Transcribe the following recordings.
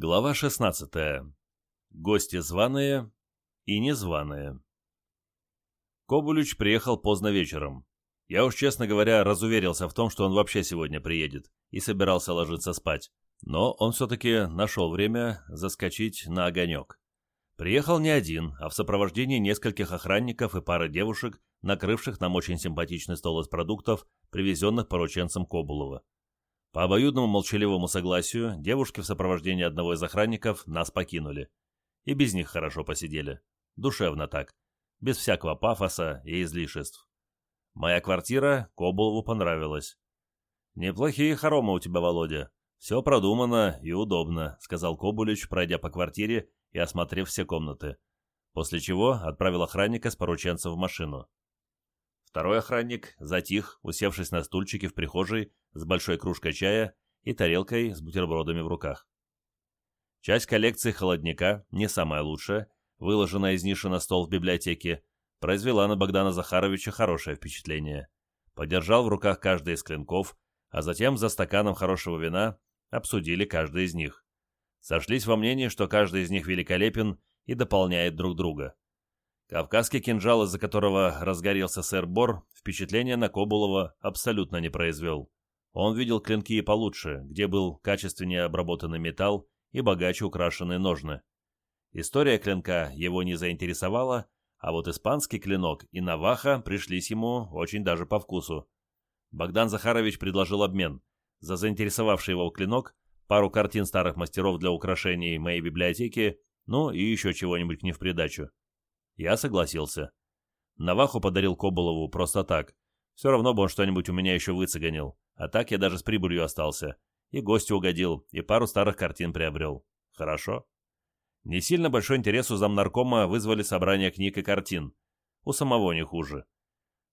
Глава 16. Гости званые и незваные. Кобулич приехал поздно вечером. Я уж, честно говоря, разуверился в том, что он вообще сегодня приедет, и собирался ложиться спать. Но он все-таки нашел время заскочить на огонек. Приехал не один, а в сопровождении нескольких охранников и пары девушек, накрывших нам очень симпатичный стол из продуктов, привезенных порученцем Кобулова. По обоюдному молчаливому согласию, девушки в сопровождении одного из охранников нас покинули. И без них хорошо посидели. Душевно так. Без всякого пафоса и излишеств. Моя квартира Кобулову понравилась. «Неплохие хоромы у тебя, Володя. Все продумано и удобно», — сказал Кобулич, пройдя по квартире и осмотрев все комнаты. После чего отправил охранника с порученцем в машину. Второй охранник затих, усевшись на стульчике в прихожей с большой кружкой чая и тарелкой с бутербродами в руках. Часть коллекции холодника, не самая лучшая, выложенная из ниши на стол в библиотеке, произвела на Богдана Захаровича хорошее впечатление. Подержал в руках каждый из клинков, а затем за стаканом хорошего вина обсудили каждый из них. Сошлись во мнении, что каждый из них великолепен и дополняет друг друга. Кавказский кинжал, из-за которого разгорелся сэр Бор, впечатление на Кобулова абсолютно не произвел. Он видел клинки и получше, где был качественнее обработанный металл и богаче украшенные ножны. История клинка его не заинтересовала, а вот испанский клинок и наваха пришлись ему очень даже по вкусу. Богдан Захарович предложил обмен. За заинтересовавший его клинок, пару картин старых мастеров для украшений моей библиотеки, ну и еще чего-нибудь к ним в придачу. Я согласился. Наваху подарил Коболову просто так. Все равно бы он что-нибудь у меня еще выцеганил. А так я даже с прибылью остался. И гостю угодил, и пару старых картин приобрел. Хорошо. Не сильно большой интерес у замнаркома вызвали собрание книг и картин. У самого не хуже.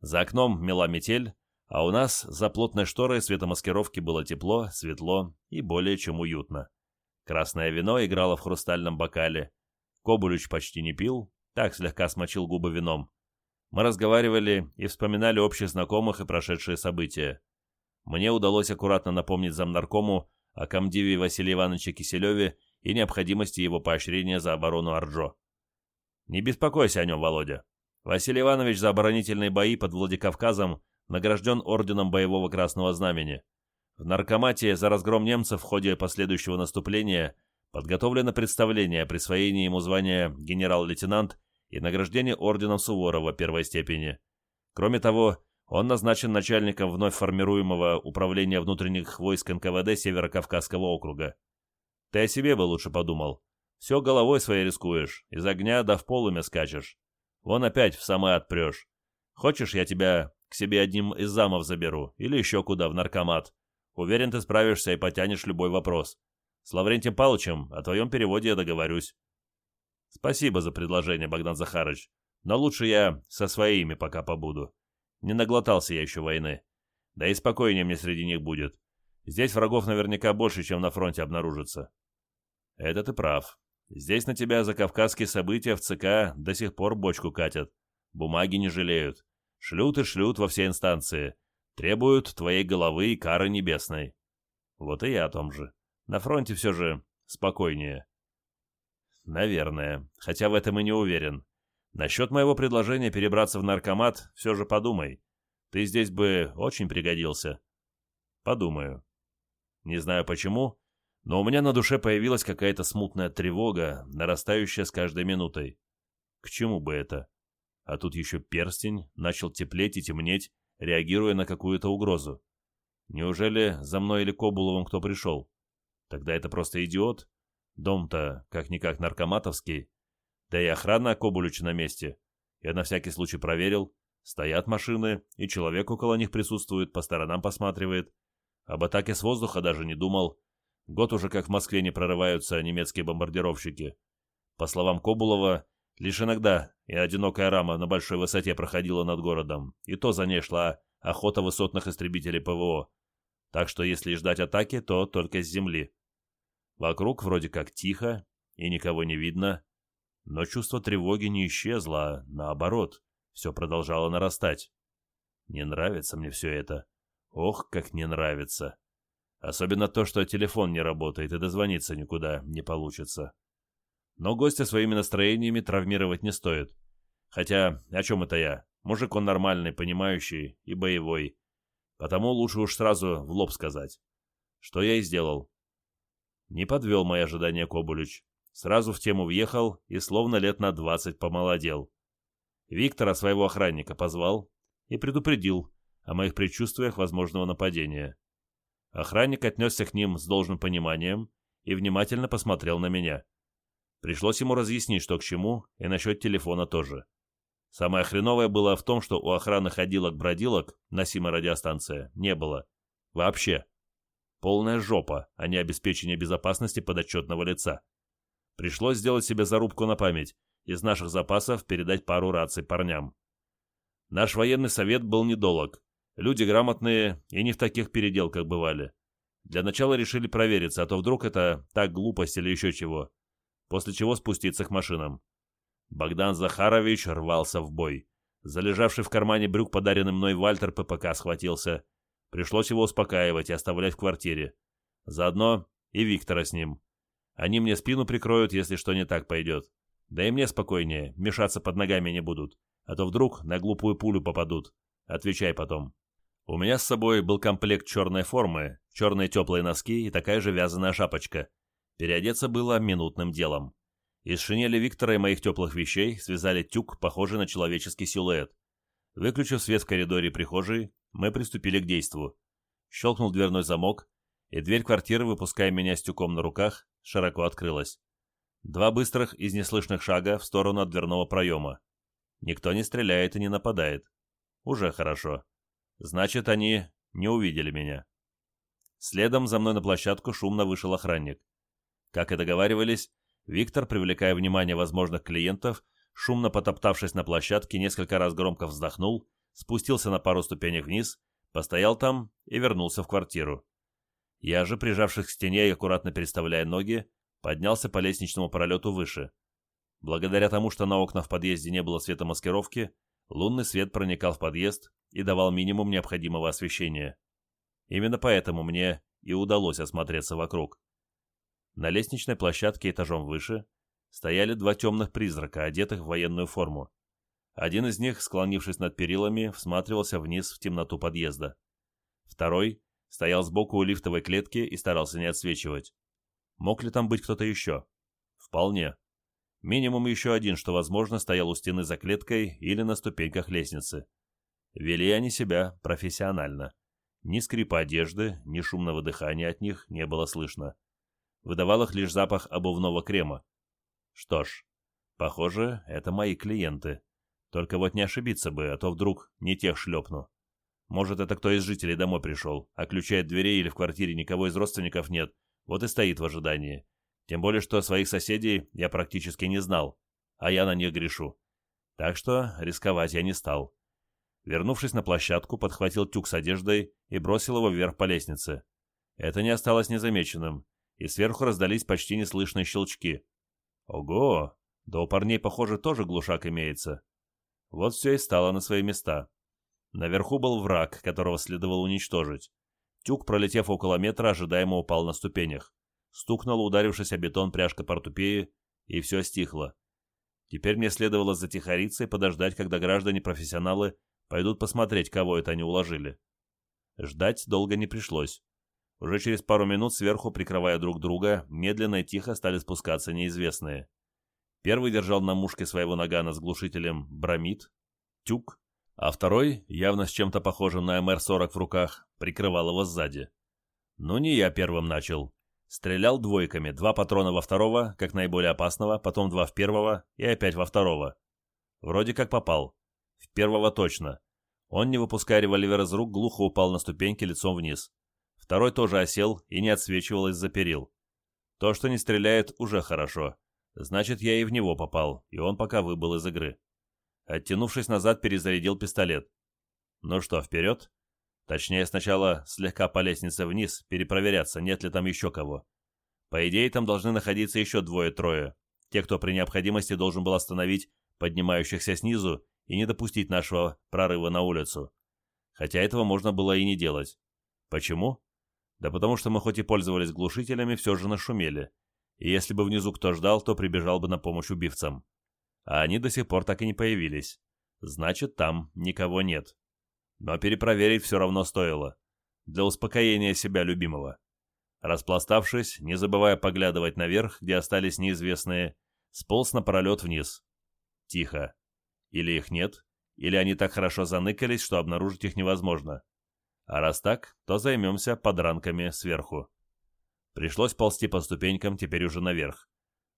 За окном мела метель, а у нас за плотной шторой светомаскировки было тепло, светло и более чем уютно. Красное вино играло в хрустальном бокале. Кобулюч почти не пил, так слегка смочил губы вином. Мы разговаривали и вспоминали общих знакомых и прошедшие события. Мне удалось аккуратно напомнить замнаркому о комдиве Василия Ивановича Киселеве и необходимости его поощрения за оборону Арджо. Не беспокойся о нем, Володя. Василий Иванович за оборонительные бои под Владикавказом награжден орденом Боевого Красного Знамени. В наркомате за разгром немцев в ходе последующего наступления Подготовлено представление о присвоении ему звания генерал-лейтенант и награждении орденом Суворова первой степени. Кроме того, он назначен начальником вновь формируемого управления внутренних войск НКВД Северо-Кавказского округа. Ты о себе бы лучше подумал. Все головой своей рискуешь, из огня до в полуме скачешь. Вон опять в самый отпрешь. Хочешь, я тебя к себе одним из замов заберу, или еще куда, в наркомат. Уверен, ты справишься и потянешь любой вопрос. С Лаврентием Павловичем о твоем переводе я договорюсь. Спасибо за предложение, Богдан Захарович, но лучше я со своими пока побуду. Не наглотался я еще войны. Да и спокойнее мне среди них будет. Здесь врагов наверняка больше, чем на фронте обнаружится. Это ты прав. Здесь на тебя за кавказские события в ЦК до сих пор бочку катят. Бумаги не жалеют. Шлют и шлют во все инстанции. Требуют твоей головы и кары небесной. Вот и я о том же. На фронте все же спокойнее. Наверное, хотя в этом и не уверен. Насчет моего предложения перебраться в наркомат все же подумай. Ты здесь бы очень пригодился. Подумаю. Не знаю почему, но у меня на душе появилась какая-то смутная тревога, нарастающая с каждой минутой. К чему бы это? А тут еще перстень начал теплеть и темнеть, реагируя на какую-то угрозу. Неужели за мной или Кобуловым кто пришел? Тогда это просто идиот. Дом-то как-никак наркоматовский. Да и охрана Кобулюча на месте. Я на всякий случай проверил. Стоят машины, и человек около них присутствует, по сторонам посматривает. Об атаке с воздуха даже не думал. Год уже как в Москве не прорываются немецкие бомбардировщики. По словам Кобулова, лишь иногда и одинокая рама на большой высоте проходила над городом, и то за ней шла охота высотных истребителей ПВО. Так что если ждать атаки, то только с земли. Вокруг вроде как тихо и никого не видно, но чувство тревоги не исчезло, а наоборот, все продолжало нарастать. Не нравится мне все это. Ох, как не нравится. Особенно то, что телефон не работает и дозвониться никуда не получится. Но гостя своими настроениями травмировать не стоит. Хотя, о чем это я? Мужик он нормальный, понимающий и боевой. Потому лучше уж сразу в лоб сказать. Что я и сделал. Не подвел мои ожидания Кобулич. Сразу в тему въехал и словно лет на двадцать помолодел. Виктора, своего охранника, позвал и предупредил о моих предчувствиях возможного нападения. Охранник отнесся к ним с должным пониманием и внимательно посмотрел на меня. Пришлось ему разъяснить, что к чему, и насчет телефона тоже. Самое хреновое было в том, что у охраны ходилок-бродилок, носимая радиостанция, не было. Вообще. Полная жопа, а не обеспечение безопасности подотчетного лица. Пришлось сделать себе зарубку на память, из наших запасов передать пару раций парням. Наш военный совет был недолог. Люди грамотные и не в таких переделках бывали. Для начала решили провериться, а то вдруг это так глупость или еще чего. После чего спуститься к машинам. Богдан Захарович рвался в бой. Залежавший в кармане брюк подаренный мной Вальтер ППК схватился. Пришлось его успокаивать и оставлять в квартире. Заодно и Виктора с ним. Они мне спину прикроют, если что не так пойдет. Да и мне спокойнее, мешаться под ногами не будут. А то вдруг на глупую пулю попадут. Отвечай потом. У меня с собой был комплект черной формы, черные теплые носки и такая же вязаная шапочка. Переодеться было минутным делом. Из шинели Виктора и моих теплых вещей связали тюк, похожий на человеческий силуэт. Выключив свет в коридоре прихожей, мы приступили к действу. Щелкнул дверной замок, и дверь квартиры, выпуская меня с на руках, широко открылась. Два быстрых из неслышных шага в сторону от дверного проема. Никто не стреляет и не нападает. Уже хорошо. Значит, они не увидели меня. Следом за мной на площадку шумно вышел охранник. Как и договаривались, Виктор, привлекая внимание возможных клиентов, шумно потоптавшись на площадке, несколько раз громко вздохнул, спустился на пару ступенек вниз, постоял там и вернулся в квартиру. Я же, прижавшись к стене и аккуратно переставляя ноги, поднялся по лестничному пролету выше. Благодаря тому, что на окна в подъезде не было светомаскировки, лунный свет проникал в подъезд и давал минимум необходимого освещения. Именно поэтому мне и удалось осмотреться вокруг. На лестничной площадке этажом выше стояли два темных призрака, одетых в военную форму. Один из них, склонившись над перилами, всматривался вниз в темноту подъезда. Второй стоял сбоку у лифтовой клетки и старался не отсвечивать. Мог ли там быть кто-то еще? Вполне. Минимум еще один, что, возможно, стоял у стены за клеткой или на ступеньках лестницы. Вели они себя профессионально. Ни скрипа одежды, ни шумного дыхания от них не было слышно выдавал их лишь запах обувного крема. Что ж, похоже, это мои клиенты. Только вот не ошибиться бы, а то вдруг не тех шлепну. Может, это кто из жителей домой пришел, а ключей от дверей или в квартире никого из родственников нет, вот и стоит в ожидании. Тем более, что своих соседей я практически не знал, а я на них грешу. Так что рисковать я не стал. Вернувшись на площадку, подхватил тюк с одеждой и бросил его вверх по лестнице. Это не осталось незамеченным и сверху раздались почти неслышные щелчки. Ого! Да у парней, похоже, тоже глушак имеется. Вот все и стало на свои места. Наверху был враг, которого следовало уничтожить. Тюк, пролетев около метра, ожидаемо упал на ступенях. Стукнула, ударившись о бетон пряжка портупеи, и все стихло. Теперь мне следовало затихариться и подождать, когда граждане-профессионалы пойдут посмотреть, кого это они уложили. Ждать долго не пришлось. Уже через пару минут сверху, прикрывая друг друга, медленно и тихо стали спускаться неизвестные. Первый держал на мушке своего нагана с глушителем бромид, тюк, а второй, явно с чем-то похожим на МР-40 в руках, прикрывал его сзади. Но не я первым начал. Стрелял двойками, два патрона во второго, как наиболее опасного, потом два в первого и опять во второго. Вроде как попал. В первого точно. Он, не выпуская револьвер из рук, глухо упал на ступеньки лицом вниз. Второй тоже осел и не отсвечивал из-за перил. То, что не стреляет, уже хорошо. Значит, я и в него попал, и он пока выбыл из игры. Оттянувшись назад, перезарядил пистолет. Ну что, вперед? Точнее, сначала слегка по лестнице вниз, перепроверяться, нет ли там еще кого. По идее, там должны находиться еще двое-трое. Те, кто при необходимости должен был остановить поднимающихся снизу и не допустить нашего прорыва на улицу. Хотя этого можно было и не делать. Почему? Да потому что мы хоть и пользовались глушителями, все же нашумели. И если бы внизу кто ждал, то прибежал бы на помощь убивцам. А они до сих пор так и не появились. Значит, там никого нет. Но перепроверить все равно стоило. Для успокоения себя любимого. Распластавшись, не забывая поглядывать наверх, где остались неизвестные, сполз на пролет вниз. Тихо. Или их нет, или они так хорошо заныкались, что обнаружить их невозможно. А раз так, то займемся подранками сверху. Пришлось ползти по ступенькам, теперь уже наверх.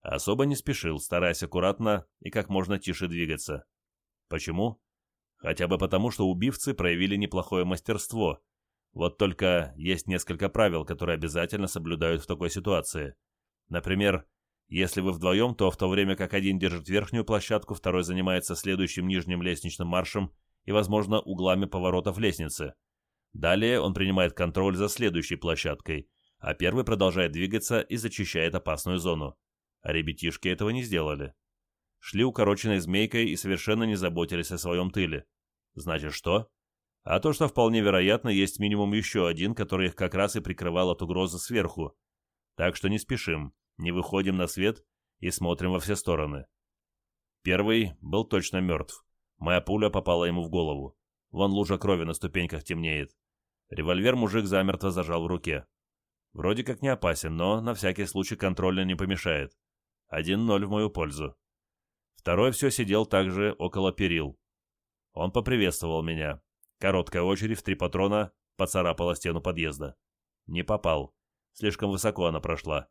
Особо не спешил, стараясь аккуратно и как можно тише двигаться. Почему? Хотя бы потому, что убивцы проявили неплохое мастерство. Вот только есть несколько правил, которые обязательно соблюдают в такой ситуации. Например, если вы вдвоем, то в то время как один держит верхнюю площадку, второй занимается следующим нижним лестничным маршем и, возможно, углами поворотов лестницы. Далее он принимает контроль за следующей площадкой, а первый продолжает двигаться и зачищает опасную зону. А ребятишки этого не сделали. Шли укороченной змейкой и совершенно не заботились о своем тыле. Значит, что? А то, что вполне вероятно, есть минимум еще один, который их как раз и прикрывал от угрозы сверху. Так что не спешим не выходим на свет и смотрим во все стороны. Первый был точно мертв. Моя пуля попала ему в голову. Вон лужа крови на ступеньках темнеет. Револьвер мужик замертво зажал в руке. Вроде как не опасен, но на всякий случай контрольно не помешает. Один ноль в мою пользу. Второй все сидел также около перил. Он поприветствовал меня. Короткая очередь в три патрона поцарапала стену подъезда. Не попал. Слишком высоко она прошла.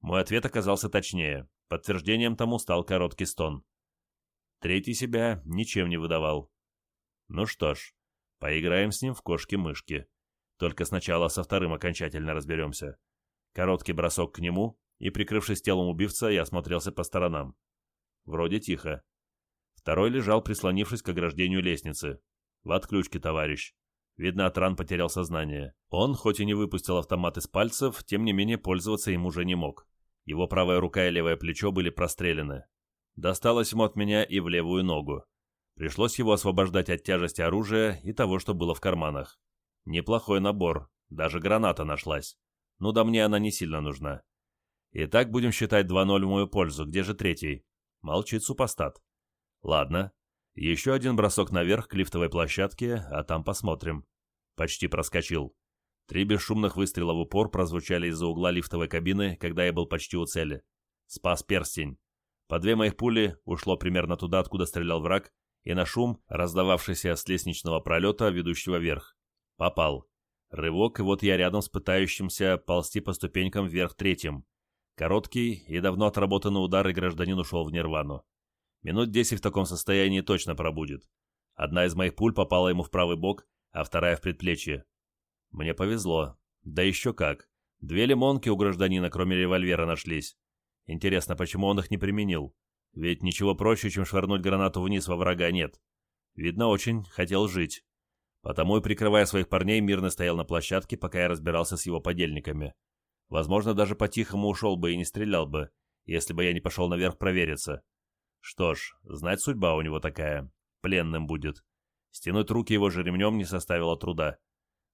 Мой ответ оказался точнее. Подтверждением тому стал короткий стон. Третий себя ничем не выдавал. Ну что ж, поиграем с ним в кошки-мышки. Только сначала со вторым окончательно разберемся. Короткий бросок к нему, и, прикрывшись телом убивца, я осмотрелся по сторонам. Вроде тихо. Второй лежал, прислонившись к ограждению лестницы. В отключке, товарищ. Видно, от ран потерял сознание. Он, хоть и не выпустил автомат из пальцев, тем не менее пользоваться им уже не мог. Его правая рука и левое плечо были прострелены. Досталось ему от меня и в левую ногу. Пришлось его освобождать от тяжести оружия и того, что было в карманах. Неплохой набор, даже граната нашлась. Ну да мне она не сильно нужна. Итак, будем считать 2-0 в мою пользу. Где же третий? Молчит супостат. Ладно. Еще один бросок наверх к лифтовой площадке, а там посмотрим. Почти проскочил. Три бесшумных выстрела в упор прозвучали из-за угла лифтовой кабины, когда я был почти у цели. Спас перстень. По две моих пули ушло примерно туда, откуда стрелял враг, и на шум, раздававшийся с лестничного пролета, ведущего вверх. Попал. Рывок, и вот я рядом с пытающимся ползти по ступенькам вверх третьим. Короткий и давно отработанный удар, и гражданин ушел в нирвану. Минут десять в таком состоянии точно пробудет. Одна из моих пуль попала ему в правый бок, а вторая в предплечье. Мне повезло. Да еще как. Две лимонки у гражданина, кроме револьвера, нашлись. Интересно, почему он их не применил? Ведь ничего проще, чем швырнуть гранату вниз во врага, нет. Видно, очень хотел жить. Потому и, прикрывая своих парней, мирно стоял на площадке, пока я разбирался с его подельниками. Возможно, даже по-тихому ушел бы и не стрелял бы, если бы я не пошел наверх провериться. Что ж, знать судьба у него такая. Пленным будет. Стянуть руки его же ремнем не составило труда.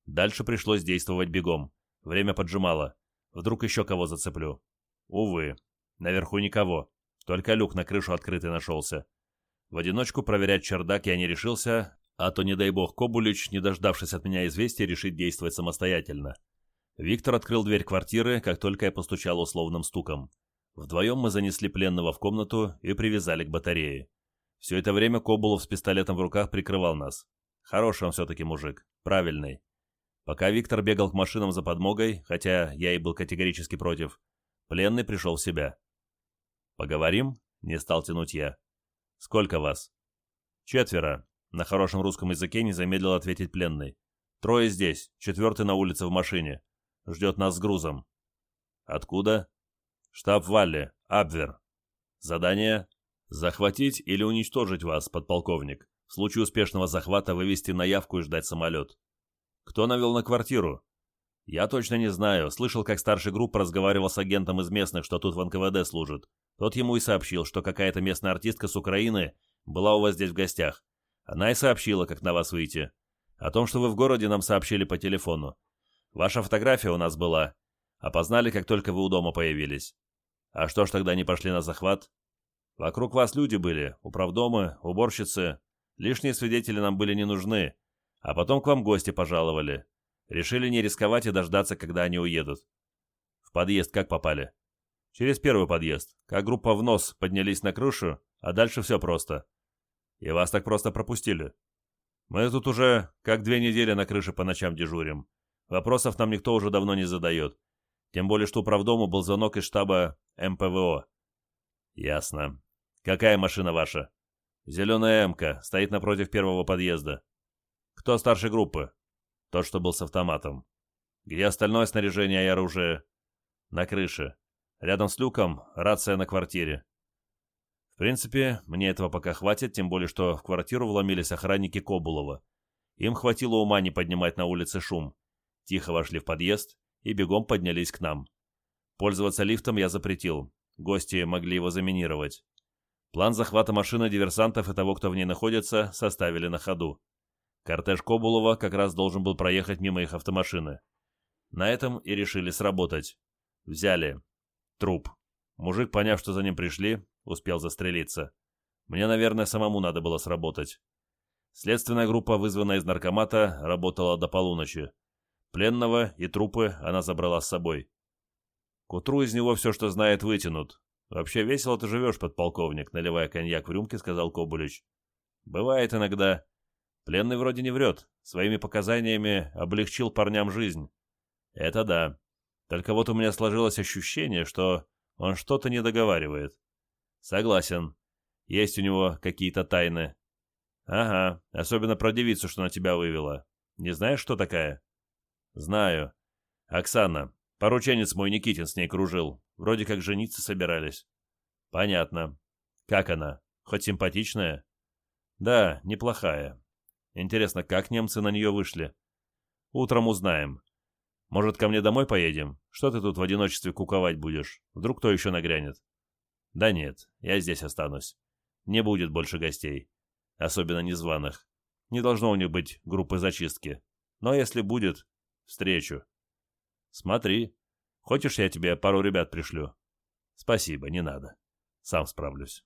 Дальше пришлось действовать бегом. Время поджимало. Вдруг еще кого зацеплю. Увы, наверху никого. Только люк на крышу открытый нашелся. В одиночку проверять чердак я не решился, а то, не дай бог, Кобулич, не дождавшись от меня известия, решит действовать самостоятельно. Виктор открыл дверь квартиры, как только я постучал условным стуком. Вдвоем мы занесли пленного в комнату и привязали к батарее. Все это время Кобулов с пистолетом в руках прикрывал нас. Хороший он все-таки мужик, правильный. Пока Виктор бегал к машинам за подмогой, хотя я и был категорически против, пленный пришел в себя. «Поговорим?» — не стал тянуть я. «Сколько вас?» «Четверо», — на хорошем русском языке не замедлил ответить пленный. «Трое здесь, четвертый на улице в машине. Ждет нас с грузом». «Откуда?» «Штаб Валли, Абвер». «Задание?» «Захватить или уничтожить вас, подполковник. В случае успешного захвата вывести на явку и ждать самолет». Кто навел на квартиру? Я точно не знаю. Слышал, как старший группа разговаривал с агентом из местных, что тут в НКВД служит. Тот ему и сообщил, что какая-то местная артистка с Украины была у вас здесь в гостях. Она и сообщила, как на вас выйти. О том, что вы в городе, нам сообщили по телефону. Ваша фотография у нас была. Опознали, как только вы у дома появились. А что ж тогда не пошли на захват? Вокруг вас люди были, управдомы, уборщицы. Лишние свидетели нам были не нужны. А потом к вам гости пожаловали. Решили не рисковать и дождаться, когда они уедут. В подъезд как попали? Через первый подъезд. Как группа в нос поднялись на крышу, а дальше все просто. И вас так просто пропустили. Мы тут уже как две недели на крыше по ночам дежурим. Вопросов нам никто уже давно не задает. Тем более, что управдому был звонок из штаба МПВО. Ясно. Какая машина ваша? Зеленая МК, стоит напротив первого подъезда. Кто старшей группы? Тот, что был с автоматом. Где остальное снаряжение и оружие? На крыше. Рядом с люком рация на квартире. В принципе, мне этого пока хватит, тем более, что в квартиру вломились охранники Кобулова. Им хватило ума не поднимать на улице шум. Тихо вошли в подъезд и бегом поднялись к нам. Пользоваться лифтом я запретил. Гости могли его заминировать. План захвата машины диверсантов и того, кто в ней находится, составили на ходу. Кортеж Кобулова как раз должен был проехать мимо их автомашины. На этом и решили сработать. Взяли. Труп. Мужик, поняв, что за ним пришли, успел застрелиться. Мне, наверное, самому надо было сработать. Следственная группа, вызванная из наркомата, работала до полуночи. Пленного и трупы она забрала с собой. К утру из него все, что знает, вытянут. Вообще весело ты живешь, подполковник, наливая коньяк в рюмке, сказал Кобулич. Бывает иногда. Пленный вроде не врет. Своими показаниями облегчил парням жизнь. Это да. Только вот у меня сложилось ощущение, что он что-то не договаривает. Согласен. Есть у него какие-то тайны. Ага, особенно про девицу, что на тебя вывела. Не знаешь, что такая? Знаю. Оксана. Порученец мой Никитин с ней кружил. Вроде как жениться собирались. Понятно. Как она? Хоть симпатичная? Да, неплохая. Интересно, как немцы на нее вышли? Утром узнаем. Может, ко мне домой поедем? Что ты тут в одиночестве куковать будешь? Вдруг кто еще нагрянет? Да нет, я здесь останусь. Не будет больше гостей. Особенно незваных. Не должно у них быть группы зачистки. Но если будет, встречу. Смотри. Хочешь, я тебе пару ребят пришлю? Спасибо, не надо. Сам справлюсь.